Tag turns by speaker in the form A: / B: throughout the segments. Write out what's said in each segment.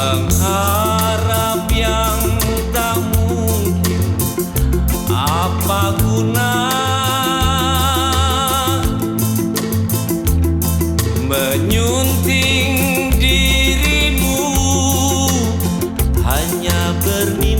A: Mengharap yang tak mungkin. Apa guna Menyunting dirimu? Hanya bermimpi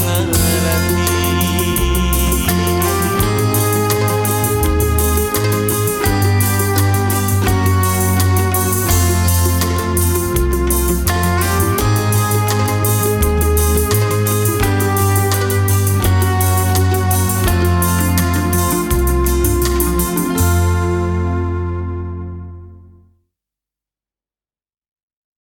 A: love.